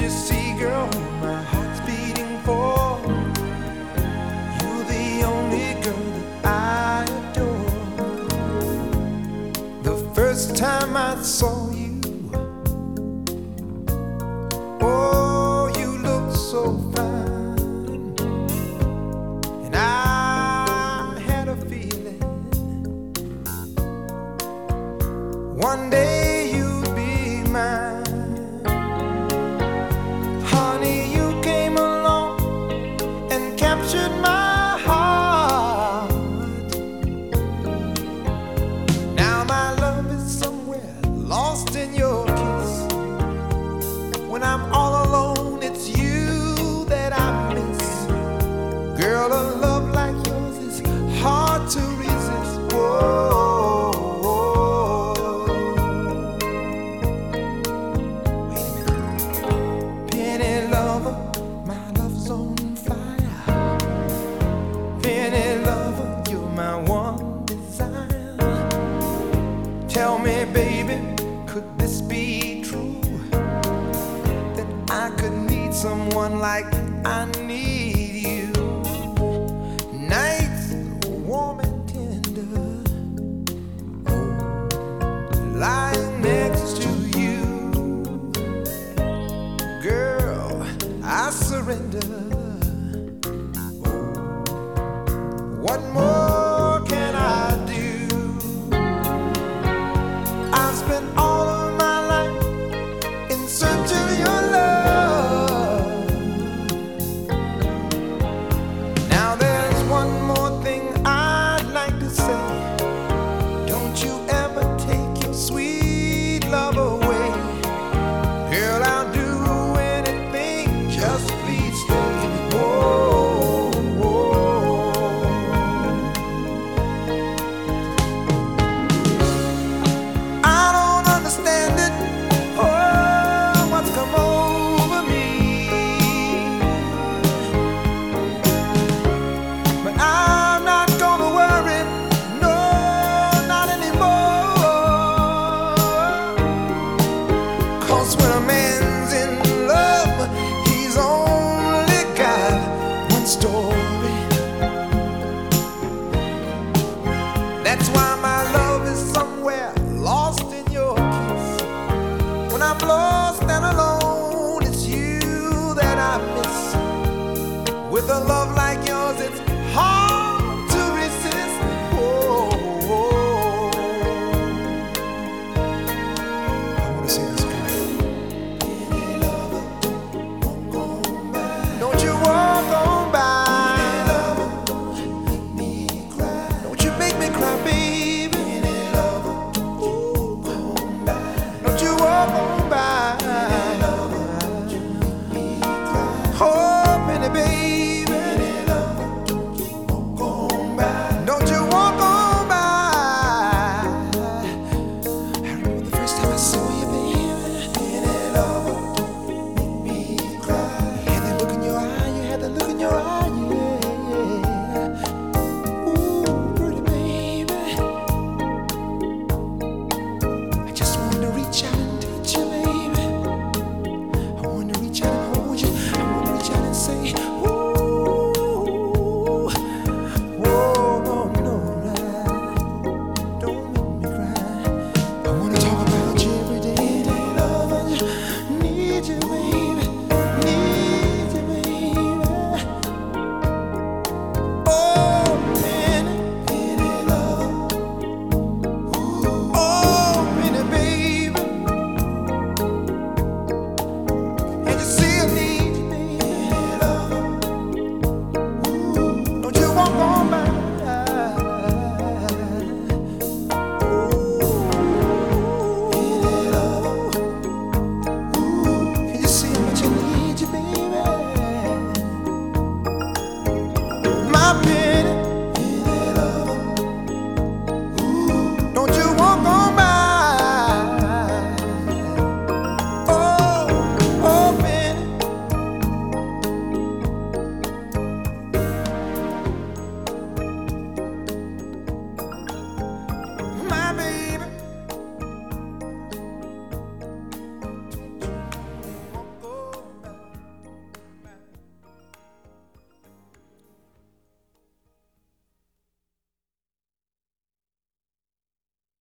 you see, girl, who my heart's beating for? You're the only girl that I adore. The first time I saw me, baby, could this be true? That I could need someone like I need you. Nights warm and tender, oh, lying next to you. Girl, I surrender. One more. Store. I'm sorry.